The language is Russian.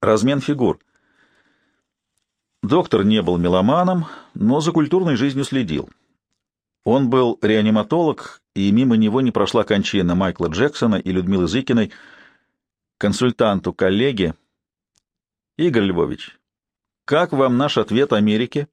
Размен фигур. Доктор не был меломаном, но за культурной жизнью следил. Он был реаниматолог, и мимо него не прошла кончина Майкла Джексона и Людмилы Зыкиной, консультанту коллеги Игорь Львович, как вам наш ответ Америке?